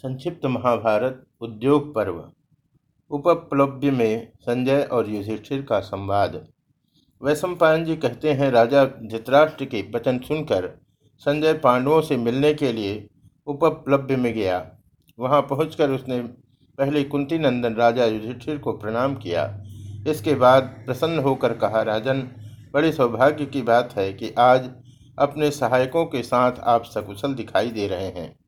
संक्षिप्त महाभारत, उद्योग पर्व। उपप्लव्य में संजय और युधिष्ठिर का संवाद। वैशंपायन जी कहते हैं, राजा धृतराष्ट्र के वचन सुनकर संजय पांडवों से मिलने के लिए उपप्लव्य में गया। वहाँ पहुंचकर उसने पहले कुंती नंदन राजा युधिष्ठिर को प्रणाम किया। इसके बाद प्रसन्न होकर कहा, राजन, बड़े सौभाग्य की बात है कि आज अपने सहायकों के साथ आप सकुशल दिखाई दे रहे हैं।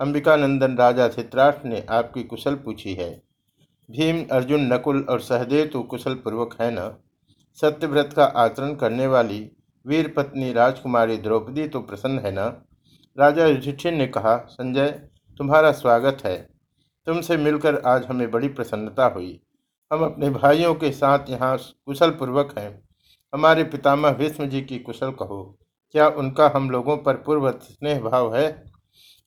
अंबिकानंदन राजा धित्राष्ट्र ने आपकी कुशल पूछी है। भीम, अर्जुन, नकुल और सहदेव तो कुशल पूर्वक है न। सत्यव्रत का आचरण करने वाली वीर पत्नी राजकुमारी द्रौपदी तो प्रसन्न है न। राजा युधिष्ठिर ने कहा, संजय, तुम्हारा स्वागत है। तुमसे मिलकर आज हमें बड़ी प्रसन्नता हुई। हम अपने भाइयों के साथ यहाँ कुशल पूर्वक हैं। हमारे पितामह भीष्म जी की कुशल कहो। क्या उनका हम लोगों पर पूर्व स्नेह भाव है?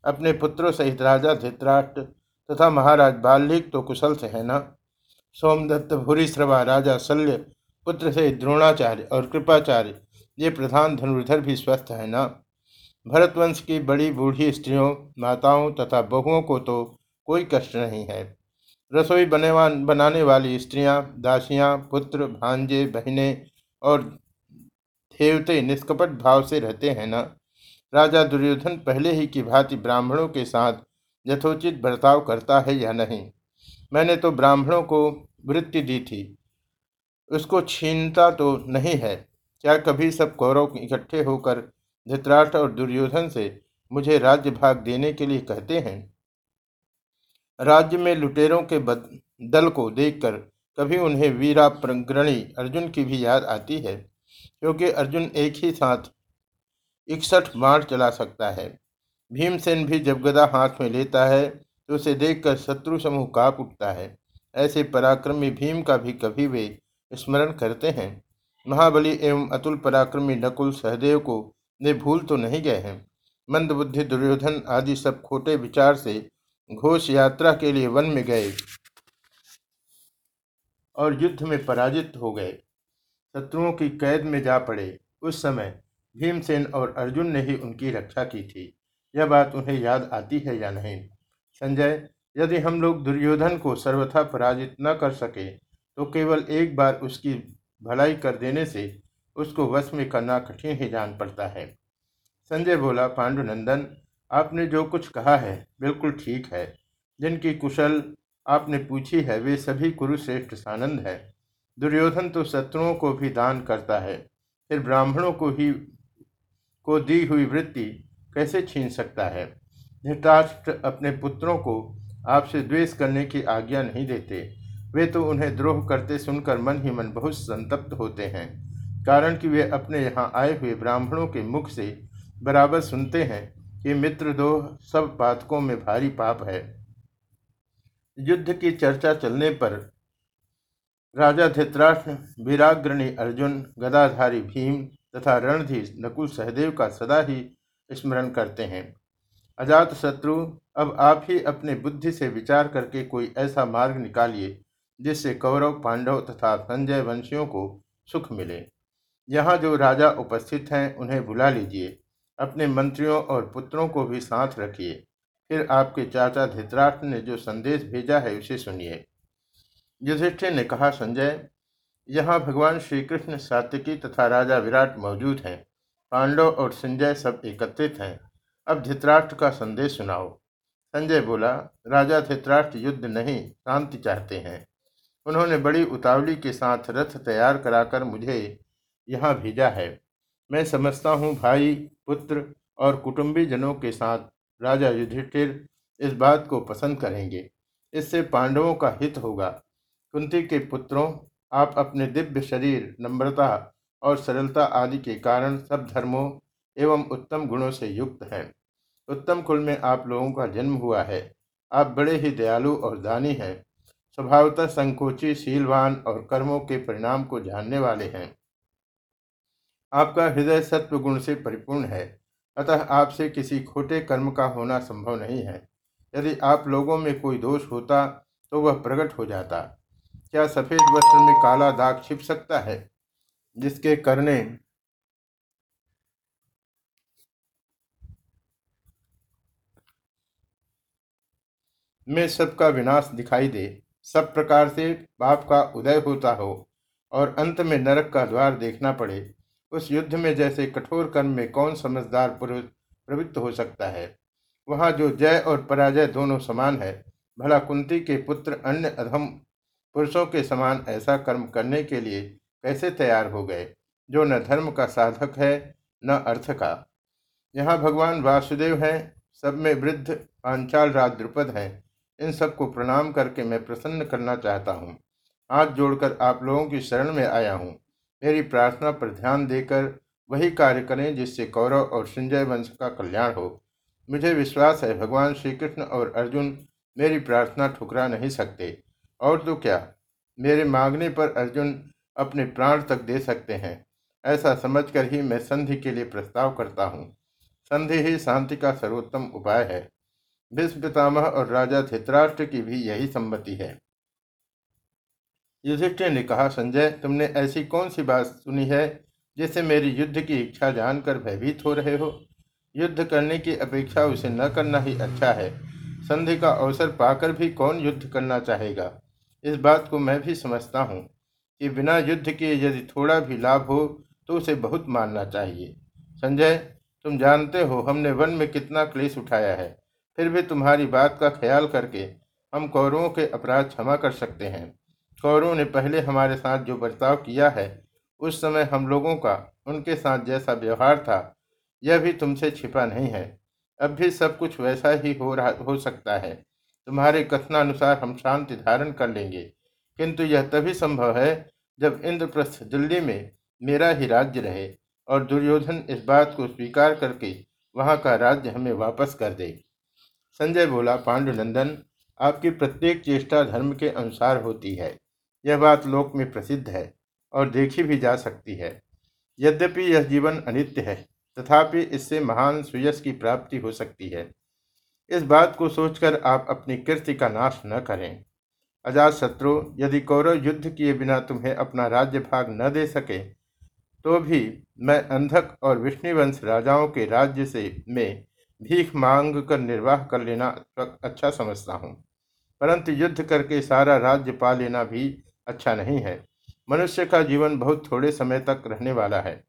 अपने पुत्रों सहित राजा धृतराष्ट्र तथा महाराज बाल्लिक तो कुशल से है न? सोमदत्त भूरिश्रवा राजा शल्य पुत्र से द्रोणाचार्य और कृपाचार्य ये प्रधान धनुर्धर भी स्वस्थ है न? भरतवंश की बड़ी बूढ़ी स्त्रियों माताओं तथा बहुओं को तो कोई कष्ट नहीं है। रसोई बने बनाने वाली स्त्रियाँ, दासियाँ, पुत्र भांजे बहनें और देवते निष्कपट भाव से रहते हैं ना? राजा दुर्योधन पहले ही की भांति ब्राह्मणों के साथ यथोचित बर्ताव करता है या नहीं? मैंने तो ब्राह्मणों को वृत्ति दी थी। उसको छीनता तो नहीं है। क्या कभी सब कौरव इकट्ठे होकर धृतराष्ट्र और दुर्योधन से मुझे राज्य भाग देने के लिए कहते हैं? राज्य में लुटेरों के दल को देखकर कभी उन्हें वीरा प्रग्रणी अर्जुन की भी याद आती है, क्योंकि अर्जुन एक ही साथ इकसठ बाण चला सकता है। भीमसेन भी जब गदा हाथ में लेता है तो उसे देखकर शत्रु समूह काप उठता है। ऐसे पराक्रमी भीम का भी कभी वे स्मरण करते हैं। महाबली एवं अतुल पराक्रमी नकुल सहदेव को वे भूल तो नहीं गए हैं। मंदबुद्धि, दुर्योधन आदि सब खोटे विचार से घोष यात्रा के लिए वन में गए और युद्ध में पराजित हो गए। शत्रुओं की कैद में जा पड़े। उस समय भीमसेन और अर्जुन ने ही उनकी रक्षा की थी। यह बात उन्हें याद आती है या नहीं? संजय, यदि हम लोग दुर्योधन को सर्वथा पराजित न कर सके तो केवल एक बार उसकी भलाई कर देने से उसको वश में करना कठिन ही जान पड़ता है। संजय बोला, पांडुनंदन, आपने जो कुछ कहा है, बिल्कुल ठीक है। जिनकी कुशल आपने पूछी है, वे सभी कुरुश्रेष्ठ सानंद है। दुर्योधन तो शत्रुओं को भी दान करता है, फिर ब्राह्मणों को ही को दी हुई वृत्ति कैसे छीन सकता है? धृतराष्ट्र अपने पुत्रों को आपसे द्वेष करने की आज्ञा नहीं देते। वे तो उन्हें द्रोह करते सुनकर मन ही मन बहुत संतप्त होते हैं, कारण कि वे अपने यहाँ आए हुए ब्राह्मणों के मुख से बराबर सुनते हैं कि मित्र दो सब पातकों में भारी पाप है। युद्ध की चर्चा चलने पर राजा धृतराष्ट्र, वीराग्रणी अर्जुन, गदाधारी भीम तथा रणधीर नकुल सहदेव का सदा ही स्मरण करते हैं। अजात शत्रु, अब आप ही अपने बुद्धि से विचार करके कोई ऐसा मार्ग निकालिए, जिससे कौरव, पांडव तथा संजय वंशियों को सुख मिले। यहाँ जो राजा उपस्थित हैं, उन्हें बुला लीजिए। अपने मंत्रियों और पुत्रों को भी साथ रखिए। फिर आपके चाचा धृतराष्ट्र ने जो संदेश भेजा है, उसे सुनिए। युधिष्ठिर ने कहा, संजय यहाँ भगवान श्री कृष्ण सात्विकी तथा राजा विराट मौजूद हैं। पांडव और संजय सब एकत्रित हैं। अब धृतराष्ट्र का संदेश सुनाओ। संजय बोला, राजा धृतराष्ट्र युद्ध नहीं, शांति चाहते हैं। उन्होंने बड़ी उतावली के साथ रथ तैयार कराकर मुझे यहाँ भेजा है। मैं समझता हूँ भाई, पुत्र और कुटुंबी जनों के साथ राजा युधिष्ठिर इस बात को पसंद करेंगे। इससे पांडवों का हित होगा। कुंती के पुत्रों आप अपने दिव्य शरीर, नम्रता और सरलता आदि के कारण सब धर्मों एवं उत्तम गुणों से युक्त हैं। उत्तम कुल में आप लोगों का जन्म हुआ है। आप बड़े ही दयालु और दानी हैं। स्वभावतः संकोची, शीलवान और कर्मों के परिणाम को जानने वाले हैं। आपका हृदय सत्व गुण से परिपूर्ण है। अतः आपसे किसी खोटे कर्म का होना संभव नहीं है। यदि आप लोगों में कोई दोष होता तो वह प्रकट हो जाता। क्या सफ़ेद वस्त्र में काला दाग छिप सकता है? जिसके करने में सबका विनाश दिखाई दे, सब प्रकार से पाप का उदय होता हो और अंत में नरक का द्वार देखना पड़े, उस युद्ध में जैसे कठोर कर्म में कौन समझदार पुरुष प्रवृत्त हो सकता है? वहाँ जो जय और पराजय दोनों समान है, भला कुंती के पुत्र अन्य अधम पुरुषों के समान ऐसा कर्म करने के लिए कैसे तैयार हो गए, जो न धर्म का साधक है, न अर्थ का? यहाँ भगवान वासुदेव हैं, सब में वृद्ध, पांचाल राज द्रुपद हैं। इन सबको प्रणाम करके मैं प्रसन्न करना चाहता हूँ। हाथ जोड़कर आप लोगों की शरण में आया हूँ। मेरी प्रार्थना पर ध्यान देकर वही कार्य करें जिससे कौरव और संजय वंश का कल्याण हो। मुझे विश्वास है, भगवान श्री कृष्ण और अर्जुन मेरी प्रार्थना ठुकरा नहीं सकते। और तो क्या? मेरे मांगने पर अर्जुन अपने प्राण तक दे सकते हैं। ऐसा समझकर ही मैं संधि के लिए प्रस्ताव करता हूँ। संधि ही शांति का सर्वोत्तम उपाय है। भीष्म पितामह और राजा धित्राष्ट्र की भी यही सम्मति है। युधिष्ठिर ने कहा, संजय, तुमने ऐसी कौन सी बात सुनी है जिससे मेरी युद्ध की इच्छा जानकर भयभीत हो रहे हो? युद्ध करने की अपेक्षा उसे न करना ही अच्छा है। संधि का अवसर पाकर भी कौन युद्ध करना चाहेगा? इस बात को मैं भी समझता हूँ कि बिना युद्ध के यदि थोड़ा भी लाभ हो तो उसे बहुत मानना चाहिए। संजय, तुम जानते हो हमने वन में कितना क्लेश उठाया है। फिर भी तुम्हारी बात का ख्याल करके हम कौरवों के अपराध क्षमा कर सकते हैं। कौरवों ने पहले हमारे साथ जो बर्ताव किया है, उस समय हम लोगों का उनके साथ जैसा व्यवहार था, यह भी तुमसे छिपा नहीं है। अब भी सब कुछ वैसा ही हो रहा, हो सकता है। तुम्हारे कथनानुसार हम शांति धारण कर लेंगे। किंतु यह तभी संभव है जब इंद्रप्रस्थ दिल्ली में मेरा ही राज्य रहे और दुर्योधन इस बात को स्वीकार करके वहाँ का राज्य हमें वापस कर दे। संजय बोला, पांडुनंदन, आपकी प्रत्येक चेष्टा धर्म के अनुसार होती है। यह बात लोक में प्रसिद्ध है और देखी भी जा सकती है। यद्यपि यह जीवन अनित्य है, तथापि इससे महान सुयश की प्राप्ति हो सकती है। इस बात को सोचकर आप अपनी कीर्ति का नाश न करें। अजात शत्रु यदि कौरव युद्ध किए बिना तुम्हें अपना राज्य भाग न दे सके तो भी मैं अंधक और विष्णुवंश राजाओं के राज्य से में भीख मांग कर निर्वाह कर लेना अच्छा समझता हूँ। परंतु युद्ध करके सारा राज्य पा लेना भी अच्छा नहीं है। मनुष्य का जीवन बहुत थोड़े समय तक रहने वाला है।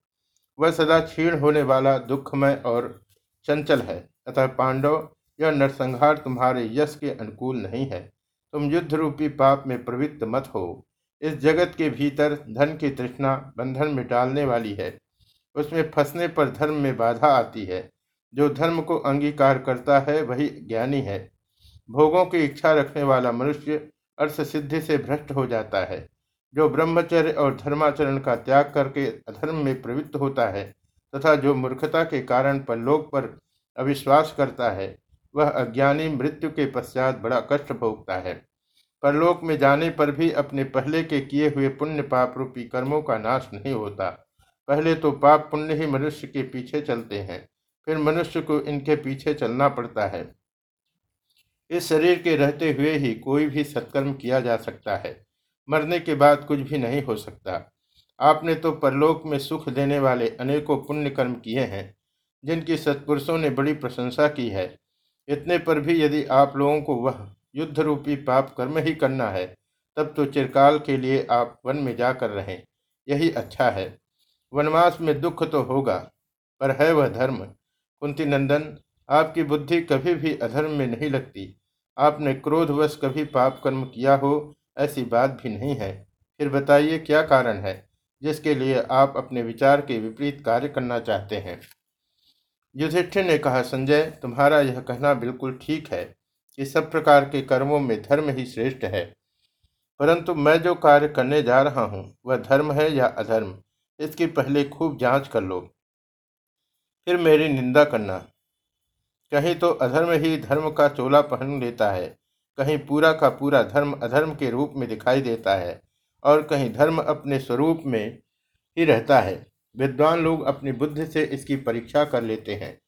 वह सदा क्षीण होने वाला, दुखमय और चंचल है। अतः पांडव यह नरसंहार तुम्हारे यश के अनुकूल नहीं है। तुम युद्ध रूपी पाप में प्रवृत्त मत हो। इस जगत के भीतर धन की तृष्णा बंधन में डालने वाली है। उसमें फंसने पर धर्म में बाधा आती है। जो धर्म को अंगीकार करता है, वही ज्ञानी है। भोगों की इच्छा रखने वाला मनुष्य अर्थ सिद्धि से भ्रष्ट हो जाता है। जो ब्रह्मचर्य और धर्माचरण का त्याग करके अधर्म में प्रवृत्त होता है, तथा जो मूर्खता के कारण पर लोक पर अविश्वास करता है वह अज्ञानी मृत्यु के पश्चात बड़ा कष्ट भोगता है। परलोक में जाने पर भी अपने पहले के किए हुए पुण्य पाप रूपी कर्मों का नाश नहीं होता। पहले तो पाप पुण्य ही मनुष्य के पीछे चलते हैं, फिर मनुष्य को इनके पीछे चलना पड़ता है। इस शरीर के रहते हुए ही कोई भी सत्कर्म किया जा सकता है। मरने के बाद कुछ भी नहीं हो सकता। आपने तो परलोक में सुख देने वाले अनेकों पुण्य कर्म किए हैं, जिनकी सत्पुरुषों ने बड़ी प्रशंसा की है। इतने पर भी यदि आप लोगों को वह युद्ध रूपी पाप कर्म ही करना है, तब तो चिरकाल के लिए आप वन में जाकर रहें। यही अच्छा है। वनवास में दुख तो होगा, पर है वह धर्म। कुंती नंदन, आपकी बुद्धि कभी भी अधर्म में नहीं लगती। आपने क्रोधवश कभी पाप कर्म किया हो, ऐसी बात भी नहीं है। फिर बताइए क्या कारण है, जिसके लिए आप अपने विचार के विपरीत कार्य करना चाहते हैं? युधिष्ठिर ने कहा, संजय, तुम्हारा यह कहना बिल्कुल ठीक है कि सब प्रकार के कर्मों में धर्म ही श्रेष्ठ है। परंतु मैं जो कार्य करने जा रहा हूँ, वह धर्म है या अधर्म, इसकी पहले खूब जाँच कर लो। फिर मेरी निंदा करना। कहीं तो अधर्म ही धर्म का चोला पहन लेता है, कहीं पूरा का पूरा धर्म अधर्म के रूप में दिखाई देता है, और कहीं धर्म अपने स्वरूप में ही रहता है। विद्वान लोग अपनी बुद्धि से इसकी परीक्षा कर लेते हैं।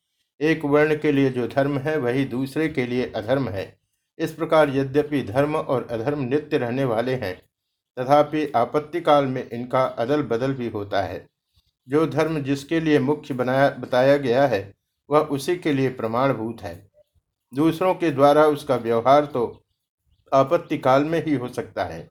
एक वर्ण के लिए जो धर्म है, वही दूसरे के लिए अधर्म है। इस प्रकार यद्यपि धर्म और अधर्म नित्य रहने वाले हैं, तथापि आपत्ति काल में इनका अदल बदल भी होता है। जो धर्म जिसके लिए मुख्य बनाया, बताया गया है, वह उसी के लिए प्रमाणभूत है। दूसरों के द्वारा उसका व्यवहार तो आपत्ति काल में ही हो सकता है।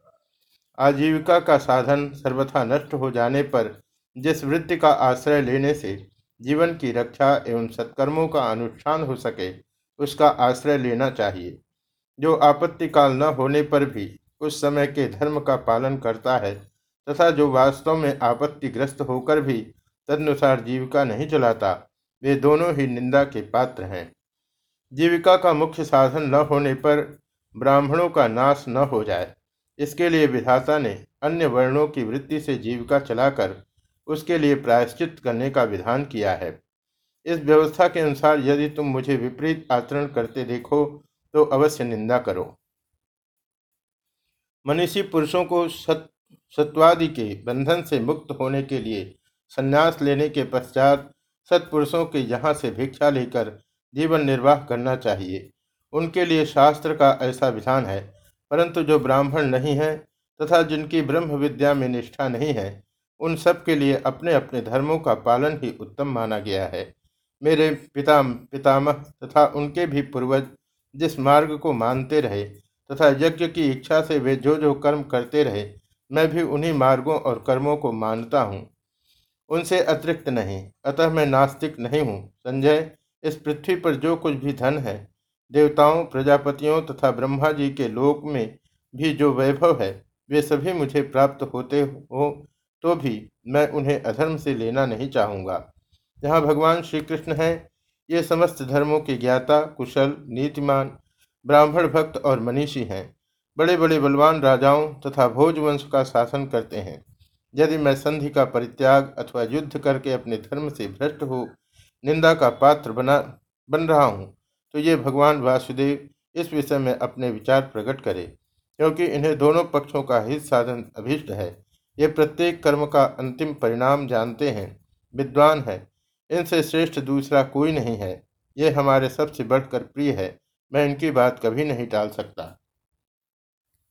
आजीविका का साधन सर्वथा नष्ट हो जाने पर जिस वृत्ति का आश्रय लेने से जीवन की रक्षा एवं सत्कर्मों का अनुष्ठान हो सके, उसका आश्रय लेना चाहिए। जो आपत्ति काल न होने पर भी उस समय के धर्म का पालन करता है तथा जो वास्तव में आपत्तिग्रस्त होकर भी तदनुसार जीविका नहीं चलाता, वे दोनों ही निंदा के पात्र हैं। जीविका का मुख्य साधन न होने पर ब्राह्मणों का नाश न हो जाए। इसके लिए विधाता ने अन्य वर्णों की वृत्ति से जीविका चलाकर उसके लिए प्रायश्चित करने का विधान किया है। इस व्यवस्था के अनुसार यदि तुम मुझे विपरीत आचरण करते देखो तो अवश्य निंदा करो। मनीषी पुरुषों को सत, सत्वादि के बंधन से मुक्त होने के लिए संन्यास लेने के पश्चात सत्पुरुषों के यहाँ से भिक्षा लेकर जीवन निर्वाह करना चाहिए। उनके लिए शास्त्र का ऐसा विधान है, परंतु जो ब्राह्मण नहीं है तथा जिनकी ब्रह्म विद्या में निष्ठा नहीं है उन सब के लिए अपने अपने धर्मों का पालन ही उत्तम माना गया है। मेरे पिता पितामह तथा उनके भी पूर्वज जिस मार्ग को मानते रहे तथा यज्ञ की इच्छा से वे जो जो कर्म करते रहे, मैं भी उन्हीं मार्गों और कर्मों को मानता हूँ। उनसे अतिरिक्त नहीं, अतः मैं नास्तिक नहीं हूँ। संजय, इस पृथ्वी पर जो कुछ भी धन है, देवताओं, प्रजापतियों तथा ब्रह्मा जी के लोक में भी जो वैभव है, वे सभी मुझे प्राप्त होते हो तो भी मैं उन्हें अधर्म से लेना नहीं चाहूँगा। यहाँ भगवान श्री कृष्ण हैं। ये समस्त धर्मों के ज्ञाता, कुशल, नीतिमान, ब्राह्मण भक्त और मनीषी हैं। बड़े बड़े बलवान राजाओं तथा भोजवंश का शासन करते हैं। यदि मैं संधि का परित्याग अथवा युद्ध करके अपने धर्म से भ्रष्ट हो, निंदा का पात्र बना, बन रहा हूँ तो ये भगवान वासुदेव इस विषय में अपने विचार प्रकट करे, क्योंकि इन्हें दोनों पक्षों का हित साधन अभीष्ट है। ये प्रत्येक कर्म का अंतिम परिणाम जानते हैं, विद्वान है। इनसे श्रेष्ठ दूसरा कोई नहीं है। ये हमारे सबसे बढ़कर प्रिय है। मैं इनकी बात कभी नहीं टाल सकता।